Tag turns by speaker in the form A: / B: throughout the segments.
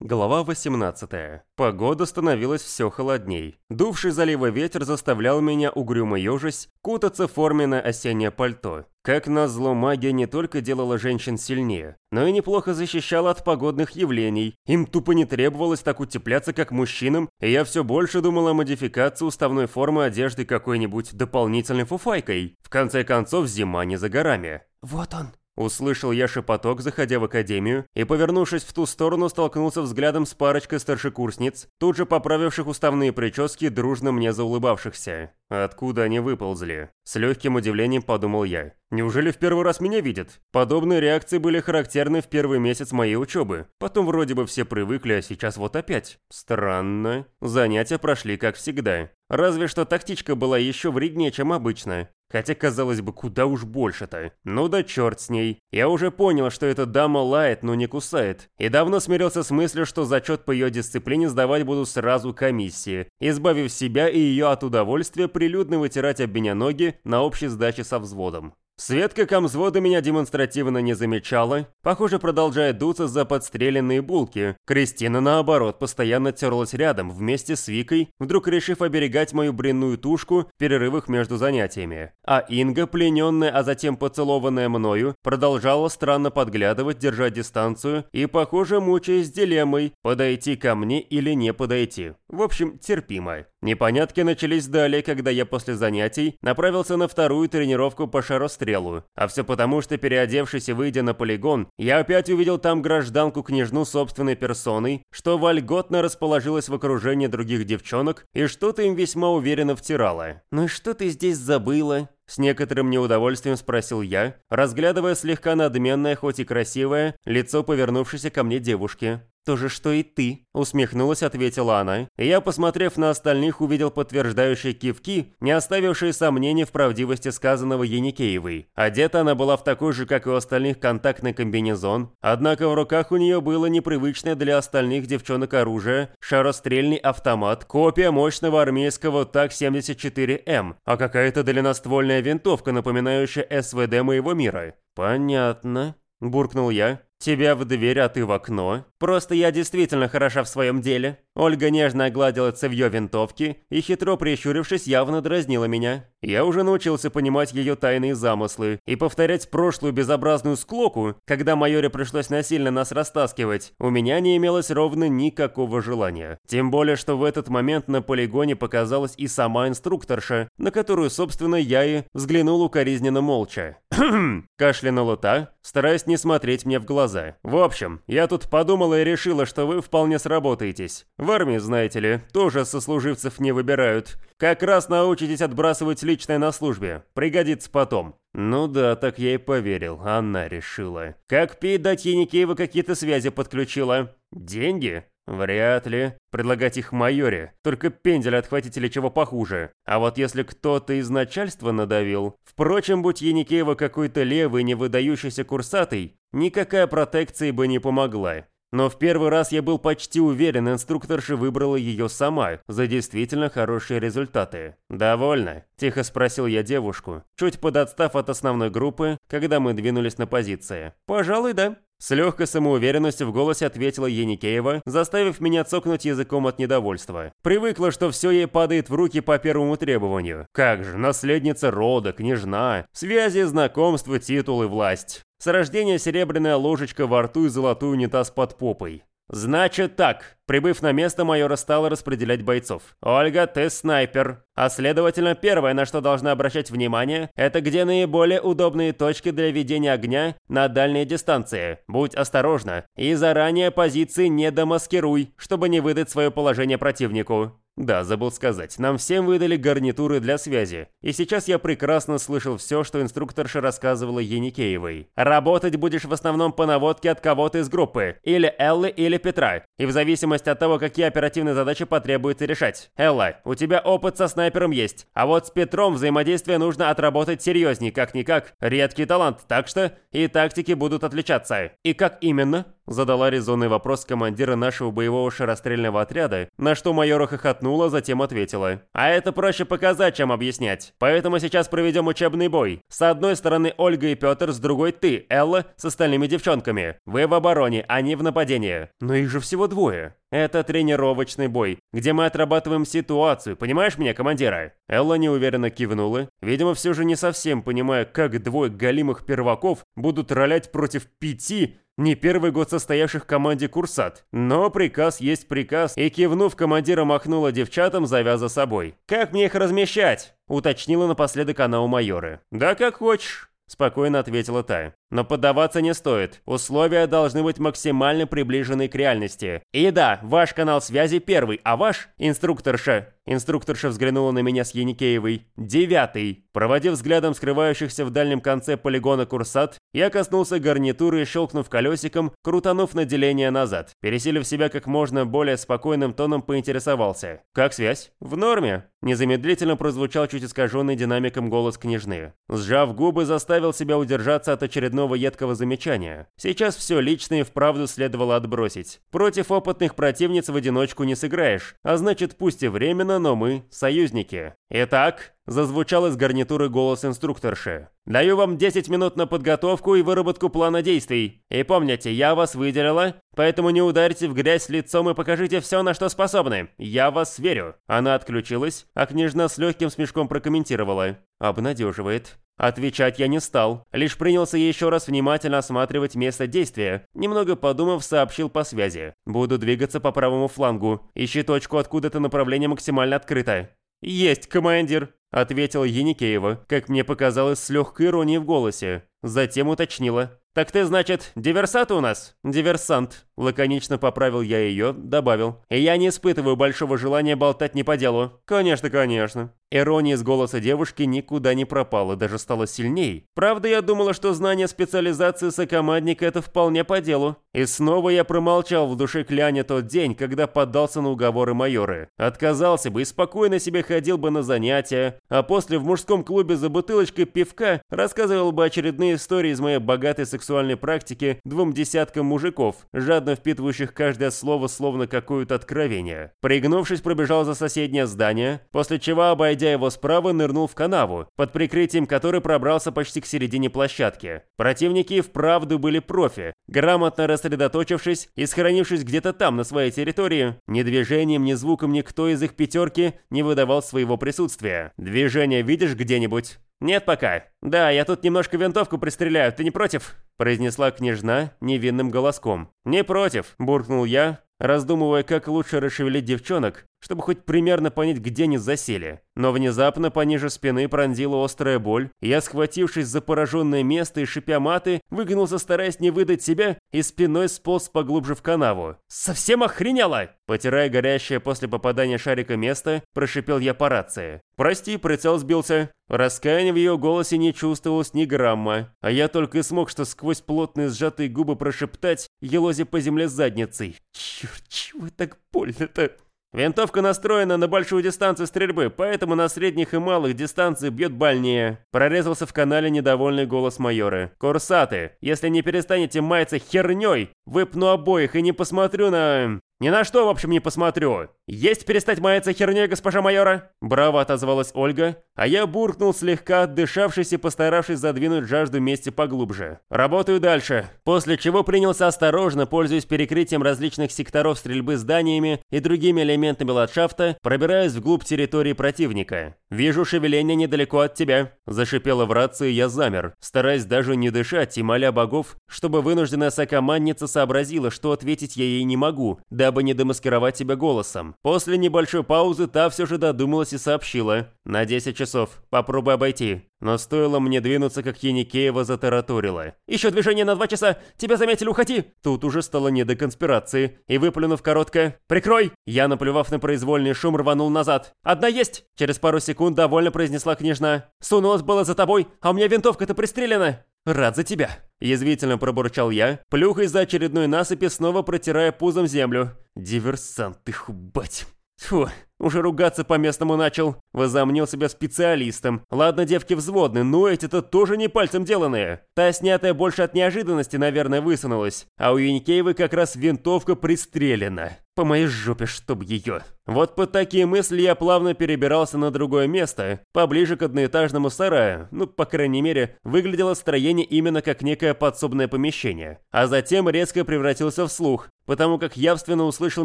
A: Глава 18. Погода становилась все холодней. Дувший залива ветер заставлял меня угрюмо ежась кутаться в форменное осеннее пальто. Как назло, магия не только делала женщин сильнее, но и неплохо защищала от погодных явлений. Им тупо не требовалось так утепляться, как мужчинам, и я все больше думал о модификации уставной формы одежды какой-нибудь дополнительной фуфайкой. В конце концов, зима не за горами.
B: «Вот он!»
A: Услышал я шепоток, заходя в академию, и, повернувшись в ту сторону, столкнулся взглядом с парочкой старшекурсниц, тут же поправивших уставные прически, дружно мне заулыбавшихся. Откуда они выползли? С легким удивлением подумал я. Неужели в первый раз меня видят? Подобные реакции были характерны в первый месяц моей учебы. Потом вроде бы все привыкли, а сейчас вот опять. Странно. Занятия прошли как всегда. Разве что тактичка была еще вреднее, чем обычно. Хотя, казалось бы, куда уж больше-то. Ну да черт с ней. Я уже понял, что эта дама лает, но не кусает. И давно смирился с мыслью, что зачет по ее дисциплине сдавать буду сразу комиссии, избавив себя и ее от удовольствия прилюдно вытирать об меня ноги на общей сдаче со взводом. Светка комзвода меня демонстративно не замечала, похоже, продолжая дуться за подстреленные булки. Кристина, наоборот, постоянно терлась рядом, вместе с Викой, вдруг решив оберегать мою бренную тушку в перерывах между занятиями. А Инга, плененная, а затем поцелованная мною, продолжала странно подглядывать, держать дистанцию и, похоже, мучаясь дилеммой, подойти ко мне или не подойти. В общем, терпимо. Непонятки начались далее, когда я после занятий направился на вторую тренировку по шарострелу. А все потому, что переодевшись и выйдя на полигон, я опять увидел там гражданку-княжну собственной персоной, что вольготно расположилась в окружении других девчонок и что-то им весьма уверенно втирала. «Ну и что ты здесь забыла?» С некоторым неудовольствием спросил я, разглядывая слегка надменное, хоть и красивое, лицо повернувшейся ко мне девушки. «То же, что и ты», — усмехнулась, ответила она. Я, посмотрев на остальных, увидел подтверждающие кивки, не оставившие сомнений в правдивости сказанного Еникеевой. Одета она была в такой же, как и у остальных, контактный комбинезон, однако в руках у нее было непривычное для остальных девчонок оружие, шарострельный автомат, копия мощного армейского ТАК-74М, а какая-то длинноствольная винтовка, напоминающая СВД моего мира. «Понятно», – буркнул я. «Тебя в дверь, а ты в окно. Просто я действительно хороша в своем деле». Ольга нежно огладила цевьё винтовки и, хитро прищурившись, явно дразнила меня. Я уже научился понимать ее тайные замыслы и повторять прошлую безобразную склоку, когда майоре пришлось насильно нас растаскивать, у меня не имелось ровно никакого желания. Тем более, что в этот момент на полигоне показалась и сама инструкторша, на которую, собственно, я и взглянул укоризненно молча. кашлянула та, стараясь не смотреть мне в глаза. «В общем, я тут подумала и решила, что вы вполне сработаетесь. В армии, знаете ли, тоже сослуживцев не выбирают. Как раз научитесь отбрасывать личное на службе. Пригодится потом». Ну да, так я и поверил, она решила. Как пить дать Яникеева какие-то связи подключила? Деньги? Вряд ли. Предлагать их майоре. Только пендель отхватить или чего похуже. А вот если кто-то из начальства надавил... Впрочем, будь Яникеева какой-то левый, не выдающийся курсатый, никакая протекция бы не помогла. Но в первый раз я был почти уверен, инструкторша выбрала ее сама за действительно хорошие результаты. «Довольно?» – тихо спросил я девушку, чуть подотстав от основной группы, когда мы двинулись на позиции. «Пожалуй, да». С легкой самоуверенностью в голосе ответила Еникеева, заставив меня цокнуть языком от недовольства. Привыкла, что все ей падает в руки по первому требованию. Как же, наследница рода, княжна, связи, знакомства, титулы, власть. С рождения серебряная ложечка во рту и золотой унитаз под попой. «Значит так», прибыв на место, майора стала распределять бойцов. «Ольга, ты снайпер. А следовательно, первое, на что должна обращать внимание, это где наиболее удобные точки для ведения огня на дальней дистанции. Будь осторожна и заранее позиции не домаскируй, чтобы не выдать свое положение противнику». Да, забыл сказать, нам всем выдали гарнитуры для связи, и сейчас я прекрасно слышал все, что инструкторша рассказывала Еникеевой. Работать будешь в основном по наводке от кого-то из группы, или Эллы, или Петра, и в зависимости от того, какие оперативные задачи потребуется решать. Элла, у тебя опыт со снайпером есть, а вот с Петром взаимодействие нужно отработать серьезней, как-никак. Редкий талант, так что и тактики будут отличаться. И как именно? Задала резонный вопрос командира нашего боевого шарострельного отряда, на что майора хохотнула, затем ответила. «А это проще показать, чем объяснять. Поэтому сейчас проведем учебный бой. С одной стороны Ольга и Петр, с другой ты, Элла, с остальными девчонками. Вы в обороне, они в нападении. Но их же всего двое. Это тренировочный бой, где мы отрабатываем ситуацию, понимаешь меня, командира? Элла неуверенно кивнула, видимо, все же не совсем понимая, как двое галимых перваков будут ролять против пяти, не первый год состоявших в команде Курсат. Но приказ есть приказ, и кивнув, командира махнула девчатам, завяза собой. «Как мне их размещать?» – уточнила напоследок она у майора. «Да как хочешь», – спокойно ответила та. Но поддаваться не стоит. Условия должны быть максимально приближены к реальности. И да, ваш канал связи первый, а ваш, инструкторша, инструкторша взглянула на меня с Яникеевой, девятый. Проводив взглядом скрывающихся в дальнем конце полигона курсат, я коснулся гарнитуры щелкнув колесиком, крутанув на деление назад. Пересилив себя как можно более спокойным тоном, поинтересовался. «Как связь?» «В норме». Незамедлительно прозвучал чуть искаженный динамиком голос княжны. Сжав губы, заставил себя удержаться от очередного очередного едкого замечания. Сейчас все личное вправду следовало отбросить. Против опытных противниц в одиночку не сыграешь, а значит пусть и временно, но мы союзники. Итак, зазвучал из гарнитуры голос инструкторши. «Даю вам 10 минут на подготовку и выработку плана действий. И помните, я вас выделила, поэтому не ударьте в грязь лицом и покажите все, на что способны. Я вас верю». Она отключилась, а княжна с легким смешком прокомментировала. «Обнадеживает». Отвечать я не стал, лишь принялся еще раз внимательно осматривать место действия. Немного подумав, сообщил по связи. Буду двигаться по правому флангу. Ищи точку, откуда это направление максимально открыто. «Есть, командир!» – ответила Еникеева, как мне показалось, с легкой иронией в голосе. Затем уточнила. «Так ты, значит, диверсант у нас?» «Диверсант», – лаконично поправил я ее, добавил. «И я не испытываю большого желания болтать не по делу». «Конечно, конечно». Ирония из голоса девушки никуда не пропала, даже стала сильней. Правда, я думала, что знание специализации сокомандника – это вполне по делу. И снова я промолчал в душе кляня тот день, когда поддался на уговоры майоры. Отказался бы и спокойно себе ходил бы на занятия, а после в мужском клубе за бутылочкой пивка рассказывал бы очередные истории из моей богатой сексуальной практики двум десяткам мужиков, жадно впитывающих каждое слово словно какое-то откровение. Пригнувшись, пробежал за соседнее здание, после чего, обойдя его справа, нырнул в канаву, под прикрытием которой пробрался почти к середине площадки. Противники и вправду были профи, грамотно рассредоточившись и сохранившись где-то там, на своей территории, ни движением, ни звуком никто из их пятерки не выдавал своего присутствия. Движение видишь где-нибудь? «Нет пока. Да, я тут немножко винтовку пристреляю, ты не против?» произнесла княжна невинным голоском. «Не против», – буркнул я, раздумывая, как лучше расшевелить девчонок, чтобы хоть примерно понять, где они засели. Но внезапно пониже спины пронзила острая боль, я, схватившись за пораженное место и шипя маты, выгнулся, стараясь не выдать себя, и спиной сполз поглубже в канаву. «Совсем охренела!» Потирая горящее после попадания шарика место, прошипел я по рации. «Прости, прицел сбился». Раскаяния в ее голосе не чувствовалось ни грамма, а я только и смог, что сквозь плотные сжатые губы прошептать, елозе по земле задницей. «Черт, чего так больно-то?» Винтовка настроена на большую дистанцию стрельбы, поэтому на средних и малых дистанциях бьет больнее. Прорезался в канале недовольный голос майора. Курсаты, если не перестанете маяться херней, выпну обоих и не посмотрю на... «Ни на что, в общем, не посмотрю. Есть перестать маяться херней, госпожа майора?» Браво отозвалась Ольга, а я буркнул слегка отдышавшись и постаравшись задвинуть жажду мести поглубже. «Работаю дальше». После чего принялся осторожно, пользуясь перекрытием различных секторов стрельбы зданиями и другими элементами ландшафта, пробираясь вглубь территории противника. «Вижу шевеление недалеко от тебя», – зашипела в рации, я замер, стараясь даже не дышать и моля богов, чтобы вынужденная сокомандница сообразила, что ответить я ей не могу, да дабы не демаскировать себя голосом. После небольшой паузы та все же додумалась и сообщила. «На 10 часов. Попробуй обойти». Но стоило мне двинуться, как Еникеева затараторила. «Еще движение на два часа! Тебя заметили, уходи!» Тут уже стало не до конспирации, и выплюнув коротко «Прикрой!» Я, наплевав на произвольный шум, рванул назад. «Одна есть!» Через пару секунд довольно произнесла княжна. «Сунулась было за тобой, а у меня винтовка-то пристрелена!» «Рад за тебя!» Язвительно пробурчал я, плюхаясь за очередной насыпи, снова протирая пузом землю. «Диверсант ты, хубать!» Фу, Уже ругаться по-местному начал. Возомнил себя специалистом. Ладно, девки взводны, но эти-то тоже не пальцем деланные. Та, снятая больше от неожиданности, наверное, высунулась. А у Яникеевой как раз винтовка пристрелена. По моей жопе, чтоб ее. Вот под такие мысли я плавно перебирался на другое место, поближе к одноэтажному сараю. Ну, по крайней мере, выглядело строение именно как некое подсобное помещение. А затем резко превратился в слух, потому как явственно услышал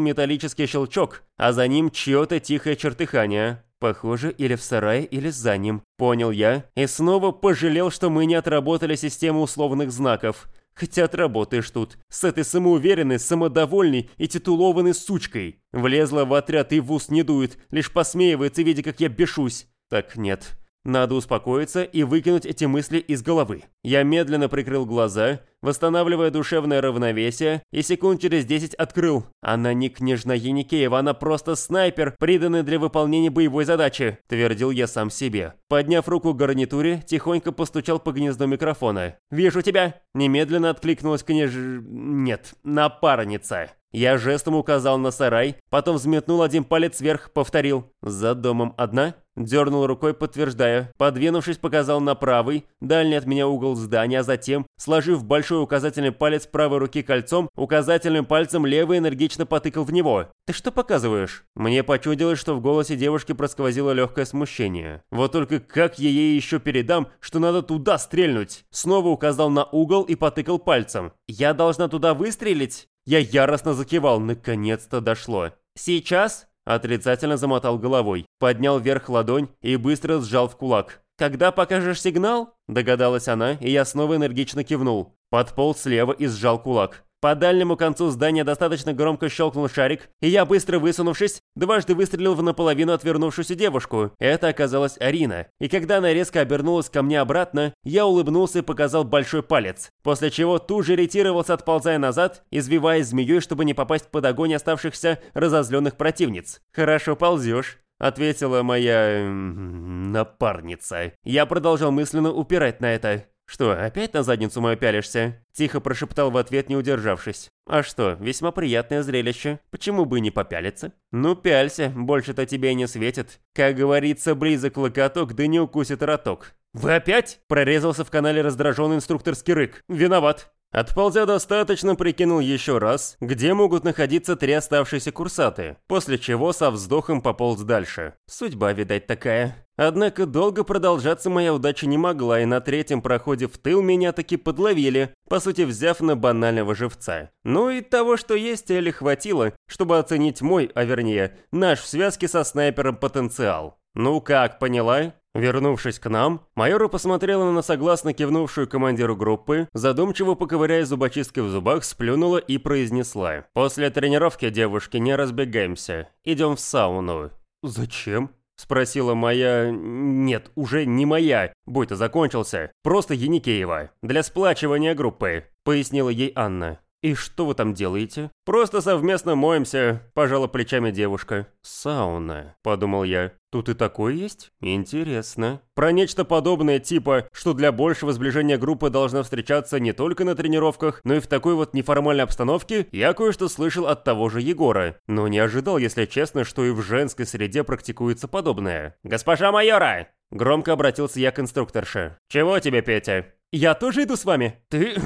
A: металлический щелчок, а за ним чье-то тихое чертыхание. Похоже, или в сарае, или за ним. Понял я. И снова пожалел, что мы не отработали систему условных знаков. Хотя отработаешь тут. С этой самоуверенной, самодовольной и титулованной сучкой. Влезла в отряд и в ус не дует, лишь посмеивается, видя, как я бешусь. Так нет. Надо успокоиться и выкинуть эти мысли из головы. Я медленно прикрыл глаза, восстанавливая душевное равновесие, и секунд через десять открыл. Она не княжна Яникеева, она просто снайпер, приданный для выполнения боевой задачи, твердил я сам себе. Подняв руку к гарнитуре, тихонько постучал по гнезду микрофона. «Вижу тебя!» Немедленно откликнулась княж... Нет, напарница. Я жестом указал на сарай, потом взметнул один палец вверх, повторил «За домом одна?» Дернул рукой, подтверждая. Подвинувшись, показал на правый, дальний от меня угол здания, а затем, сложив большой указательный палец правой руки кольцом, указательным пальцем левый энергично потыкал в него. «Ты что показываешь?» Мне почудилось, что в голосе девушки просквозило легкое смущение. Вот только как я ей еще передам, что надо туда стрельнуть? Снова указал на угол и потыкал пальцем. «Я должна туда выстрелить?» Я яростно закивал, наконец-то дошло. «Сейчас?» Отрицательно замотал головой, поднял вверх ладонь и быстро сжал в кулак. «Когда покажешь сигнал?» – догадалась она, и я снова энергично кивнул. Подполз слева и сжал кулак. По дальнему концу здания достаточно громко щелкнул шарик, и я, быстро высунувшись, дважды выстрелил в наполовину отвернувшуюся девушку. Это оказалась Арина. И когда она резко обернулась ко мне обратно, я улыбнулся и показал большой палец, после чего тут же ретировался, отползая назад, извиваясь змеей, чтобы не попасть под огонь оставшихся разозленных противниц. «Хорошо ползешь», — ответила моя... напарница. Я продолжал мысленно упирать на это. «Что, опять на задницу мою пялишься?» Тихо прошептал в ответ, не удержавшись. «А что, весьма приятное зрелище. Почему бы не попялиться?» «Ну, пялься, больше-то тебе и не светит. Как говорится, близок локоток, да не укусит роток». «Вы опять?» – прорезался в канале раздраженный инструкторский рык. «Виноват». Отползя достаточно, прикинул еще раз, где могут находиться три оставшиеся курсаты, после чего со вздохом пополз дальше. Судьба, видать, такая. Однако долго продолжаться моя удача не могла, и на третьем проходе в тыл меня таки подловили, по сути взяв на банального живца. Ну и того, что есть, Эли хватило, чтобы оценить мой, а вернее, наш в связке со снайпером потенциал. «Ну как, поняла?» Вернувшись к нам, майора посмотрела на согласно кивнувшую командиру группы, задумчиво поковыряя зубочисткой в зубах, сплюнула и произнесла. «После тренировки, девушки, не разбегаемся. Идем в сауну». «Зачем?» Спросила моя... Нет, уже не моя. Бой-то закончился. Просто Яникеева. Для сплачивания группы. Пояснила ей Анна. «И что вы там делаете?» «Просто совместно моемся», – пожала плечами девушка. «Сауна», – подумал я. «Тут и такое есть? Интересно». Про нечто подобное типа, что для большего сближения группы должна встречаться не только на тренировках, но и в такой вот неформальной обстановке, я кое-что слышал от того же Егора. Но не ожидал, если честно, что и в женской среде практикуется подобное. «Госпожа майора!» Громко обратился я к инструкторше. «Чего тебе, Петя?» «Я тоже иду с вами». «Ты...»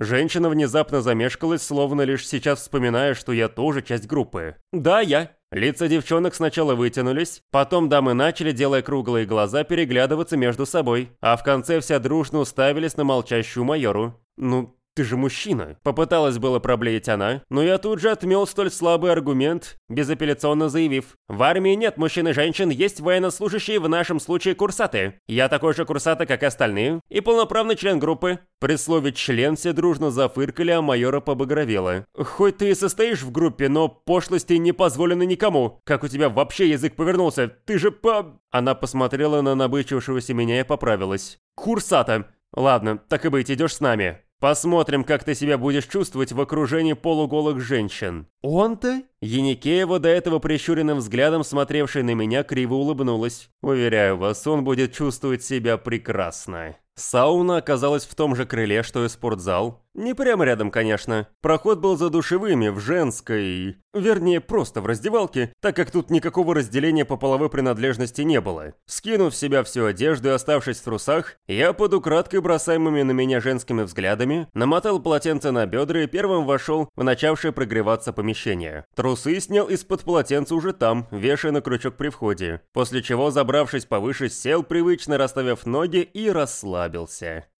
A: Женщина внезапно замешкалась, словно лишь сейчас вспоминая, что я тоже часть группы. «Да, я». Лица девчонок сначала вытянулись, потом дамы начали, делая круглые глаза, переглядываться между собой, а в конце вся дружно уставились на молчащую майору. «Ну, ты же мужчина!» Попыталась было проблеять она, но я тут же отмел столь слабый аргумент, безапелляционно заявив. «В армии нет мужчин и женщин, есть военнослужащие, в нашем случае курсаты. Я такой же курсата, как и остальные, и полноправный член группы». При слове «член» все дружно зафыркали, а майора побагровела. «Хоть ты и состоишь в группе, но пошлости не позволены никому. Как у тебя вообще язык повернулся? Ты же по...» Она посмотрела на набычившегося меня и поправилась. «Курсата. Ладно, так и быть, идешь с нами». Посмотрим, как ты себя будешь чувствовать в окружении полуголых женщин». «Он-то?» Еникеева, до этого прищуренным взглядом смотревший на меня, криво улыбнулась. «Уверяю вас, он будет чувствовать себя прекрасно». Сауна оказалась в том же крыле, что и спортзал. Не прямо рядом, конечно. Проход был за душевыми, в женской... Вернее, просто в раздевалке, так как тут никакого разделения по половой принадлежности не было. Скинув с себя всю одежду и оставшись в трусах, я под украдкой бросаемыми на меня женскими взглядами намотал полотенце на бедра и первым вошел в начавшее прогреваться помещение. Трусы снял из-под полотенца уже там, вешая на крючок при входе, после чего, забравшись повыше, сел, привычно расставив ноги и расслабился.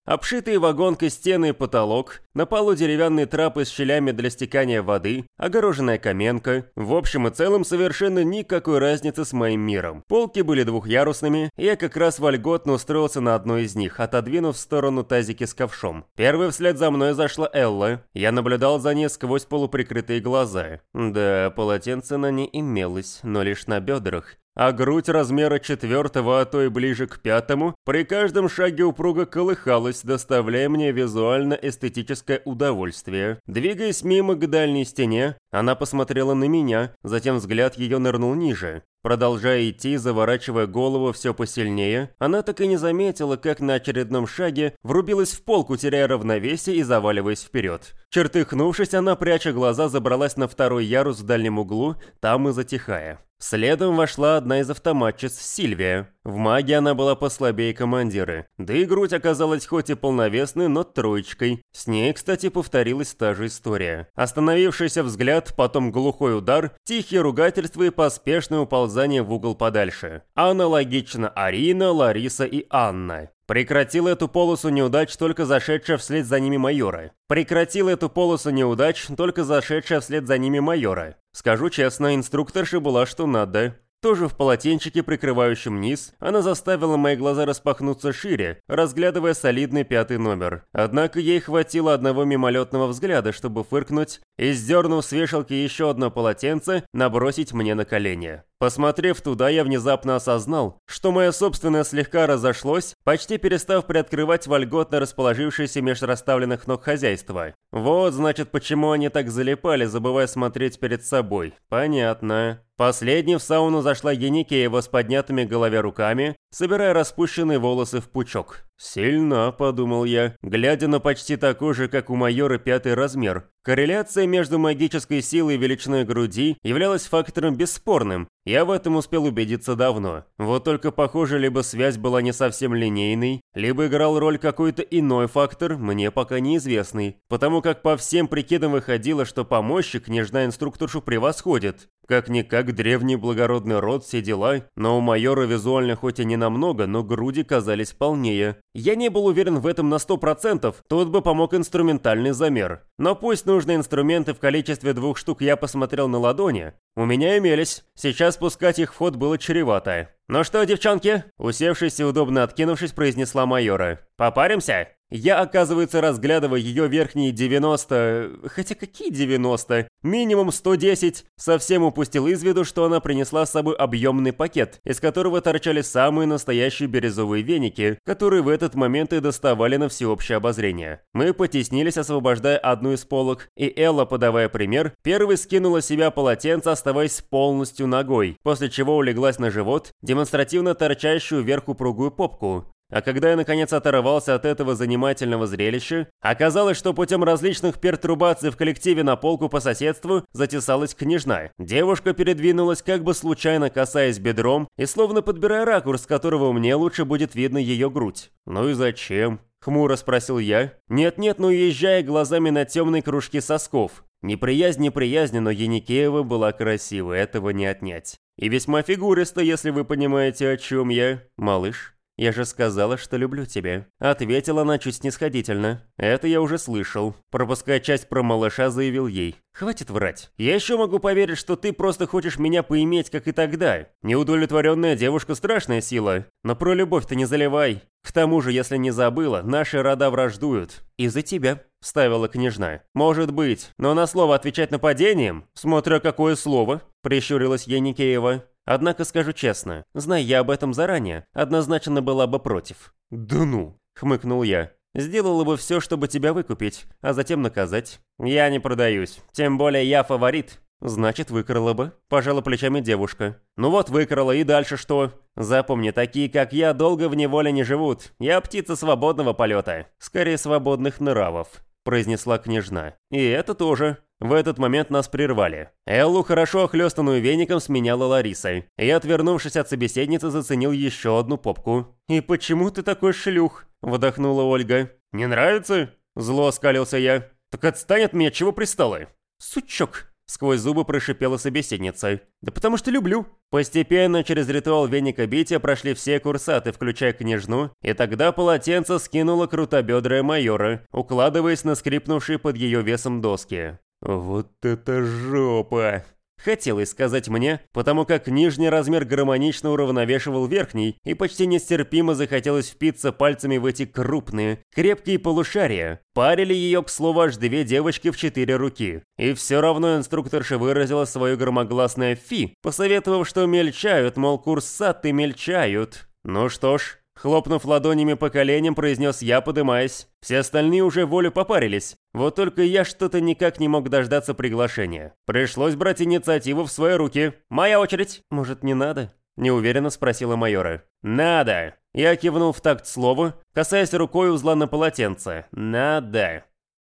A: Обшитые вагонкой стены и потолок, на полу деревянные трапы с щелями для стекания воды, огороженная каменка. В общем и целом совершенно никакой разницы с моим миром. Полки были двухъярусными, и я как раз вольготно устроился на одной из них, отодвинув в сторону тазики с ковшом. Первой вслед за мной зашла Элла. Я наблюдал за ней сквозь полуприкрытые глаза. Да, полотенце на ней имелось, но лишь на бедрах а грудь размера четвертого, а то и ближе к пятому, при каждом шаге упруга колыхалась, доставляя мне визуально-эстетическое удовольствие. Двигаясь мимо к дальней стене, она посмотрела на меня, затем взгляд ее нырнул ниже. Продолжая идти, заворачивая голову все посильнее, она так и не заметила, как на очередном шаге врубилась в полку, теряя равновесие и заваливаясь вперед. Чертыхнувшись, она, пряча глаза, забралась на второй ярус в дальнем углу, там и затихая. Следом вошла одна из автоматчиц, Сильвия. В магии она была послабее командиры. Да и грудь оказалась хоть и полновесной, но троечкой. С ней, кстати, повторилась та же история. Остановившийся взгляд, потом глухой удар, тихие ругательства и поспешное уползание в угол подальше. Аналогично Арина, Лариса и Анна. Прекратил эту полосу неудач только зашедшая вслед за ними майора. Прекратил эту полосу неудач только зашедшая вслед за ними майора. Скажу честно, инструкторша была что надо. Тоже в полотенчике, прикрывающем низ, она заставила мои глаза распахнуться шире, разглядывая солидный пятый номер. Однако ей хватило одного мимолетного взгляда, чтобы фыркнуть и, сдернув с вешалки еще одно полотенце, набросить мне на колени. Посмотрев туда, я внезапно осознал, что мое собственное слегка разошлось, почти перестав приоткрывать вольготно расположившееся меж расставленных ног хозяйства. Вот, значит, почему они так залипали, забывая смотреть перед собой. Понятно. Последней в сауну зашла Еникеева с поднятыми голове руками, собирая распущенные волосы в пучок. «Сильно», — подумал я, глядя на почти такой же, как у майора, пятый размер. Корреляция между магической силой и величиной груди являлась фактором бесспорным, я в этом успел убедиться давно. Вот только, похоже, либо связь была не совсем линейной, либо играл роль какой-то иной фактор, мне пока неизвестный. Потому как по всем прикидам выходило, что помощник нежна инструкторшу превосходит. Как-никак древний благородный род, все дела, но у майора визуально хоть и не намного, но груди казались полнее. Я не был уверен в этом на сто процентов, тут бы помог инструментальный замер. Но пусть нужные инструменты в количестве двух штук я посмотрел на ладони, у меня имелись. Сейчас спускать их в ход было чревато. «Ну что, девчонки?» Усевшись и удобно откинувшись, произнесла майора. «Попаримся?» Я, оказывается, разглядывая ее верхние 90... Хотя какие 90? Минимум 110. Совсем упустил из виду, что она принесла с собой объемный пакет, из которого торчали самые настоящие бирюзовые веники, которые в этот момент и доставали на всеобщее обозрение. Мы потеснились, освобождая одну из полок, и Элла, подавая пример, первой скинула себя полотенце, оставаясь полностью ногой, после чего улеглась на живот, демонстративно торчащую вверх упругую попку. А когда я наконец оторвался от этого занимательного зрелища, оказалось, что путем различных пертурбаций в коллективе на полку по соседству затесалась княжна. Девушка передвинулась, как бы случайно касаясь бедром и словно подбирая ракурс, с которого мне лучше будет видно ее грудь. «Ну и зачем?» — хмуро спросил я. «Нет-нет, но уезжая глазами на темные кружки сосков. Неприязнь неприязни, но Яникеева была красивой, этого не отнять. И весьма фигуриста, если вы понимаете, о чем я. Малыш, я же сказала, что люблю тебя. Ответила она чуть снисходительно. Это я уже слышал. Пропуская часть про малыша, заявил ей. Хватит врать. Я еще могу поверить, что ты просто хочешь меня поиметь, как и тогда. Неудовлетворенная девушка страшная сила. Но про любовь ты не заливай. К тому же, если не забыла, наши рода враждуют. Из-за тебя, вставила княжна. Может быть, но на слово отвечать нападением? Смотря какое слово, прищурилась Еникеева. Однако скажу честно, зная я об этом заранее, однозначно была бы против. «Да ну!» – хмыкнул я. «Сделала бы все, чтобы тебя выкупить, а затем наказать. Я не продаюсь, тем более я фаворит». «Значит, выкрала бы», – пожала плечами девушка. «Ну вот выкрала, и дальше что? Запомни, такие, как я, долго в неволе не живут. Я птица свободного полета. Скорее, свободных нравов», – произнесла княжна. «И это тоже», В этот момент нас прервали. Эллу, хорошо охлестанную веником, сменяла Лариса. И, отвернувшись от собеседницы, заценил еще одну попку. «И почему ты такой шлюх?» – выдохнула Ольга. «Не нравится?» – зло оскалился я. «Так отстань от меня, чего пристала?» «Сучок!» Сквозь зубы прошипела собеседница. «Да потому что люблю». Постепенно через ритуал веника бития прошли все курсаты, включая княжну, и тогда полотенце скинуло крутобедрая майора, укладываясь на скрипнувшие под ее весом доски. «Вот это жопа!» Хотелось сказать мне, потому как нижний размер гармонично уравновешивал верхний, и почти нестерпимо захотелось впиться пальцами в эти крупные, крепкие полушария. Парили ее, к слову, аж две девочки в четыре руки. И все равно инструкторша выразила свое громогласное «фи», посоветовав, что мельчают, мол, курсаты мельчают. Ну что ж, Хлопнув ладонями по коленям, произнес я, подымаясь. Все остальные уже волю попарились. Вот только я что-то никак не мог дождаться приглашения. Пришлось брать инициативу в свои руки. «Моя очередь!» «Может, не надо?» Неуверенно спросила майора. «Надо!» Я кивнул в такт слову, касаясь рукой узла на полотенце. «Надо!»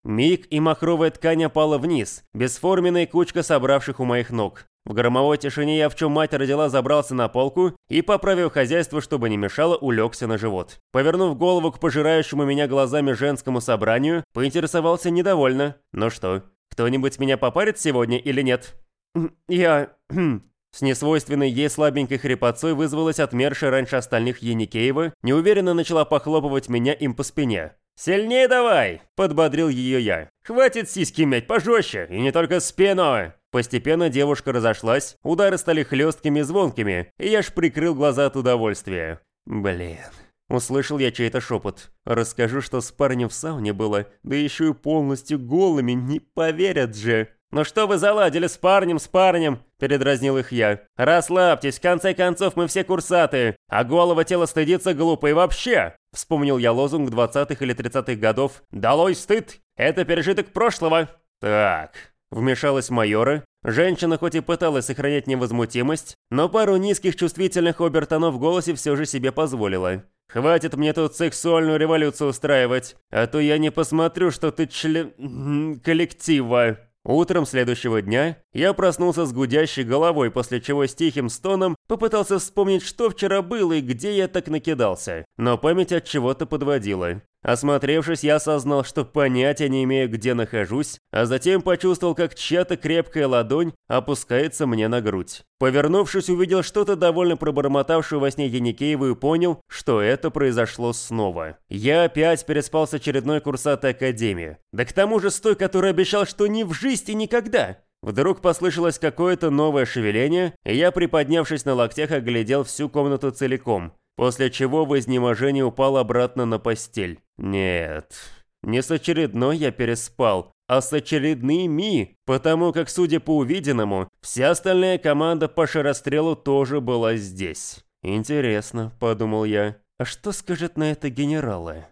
A: Миг и махровая ткань опала вниз, бесформенная кучка собравших у моих ног. В громовой тишине я в чем мать родила забрался на полку и, поправив хозяйство, чтобы не мешало, улегся на живот. Повернув голову к пожирающему меня глазами женскому собранию, поинтересовался недовольно. «Ну что, кто-нибудь меня попарит сегодня или нет?» «Я...» С несвойственной ей слабенькой хрипотцой вызвалась отмершая раньше остальных Еникеева, неуверенно начала похлопывать меня им по спине. «Сильнее давай!» – подбодрил ее я. «Хватит сиськи мять, пожестче, и не только спину!» Постепенно девушка разошлась, удары стали хлесткими и звонкими, и я ж прикрыл глаза от удовольствия. Блин. Услышал я чей-то шепот. Расскажу, что с парнем в сауне было, да еще и полностью голыми, не поверят же. «Ну что вы заладили с парнем, с парнем?» – передразнил их я. «Расслабьтесь, в конце концов мы все курсаты, а голого тела стыдиться глупо и вообще!» Вспомнил я лозунг 20-х или 30-х годов «Долой стыд! Это пережиток прошлого!» «Так, Вмешалась майора. Женщина хоть и пыталась сохранять невозмутимость, но пару низких чувствительных обертонов в голосе все же себе позволила. «Хватит мне тут сексуальную революцию устраивать, а то я не посмотрю, что ты член... коллектива». Утром следующего дня я проснулся с гудящей головой, после чего с тихим стоном попытался вспомнить, что вчера было и где я так накидался, но память от чего-то подводила. Осмотревшись, я осознал, что понятия не имею, где нахожусь, а затем почувствовал, как чья-то крепкая ладонь опускается мне на грудь. Повернувшись, увидел что-то довольно пробормотавшую во сне Яникееву и понял, что это произошло снова. Я опять переспал с очередной курсатой академии. Да к тому же с той, который обещал, что ни в жизни никогда. Вдруг послышалось какое-то новое шевеление, и я, приподнявшись на локтях, оглядел всю комнату целиком – после чего в изнеможении упал обратно на постель. Нет, не с очередной я переспал, а с очередными, потому как, судя по увиденному, вся остальная команда по шарострелу тоже была здесь. «Интересно», — подумал я, — «а что скажет на это генералы?»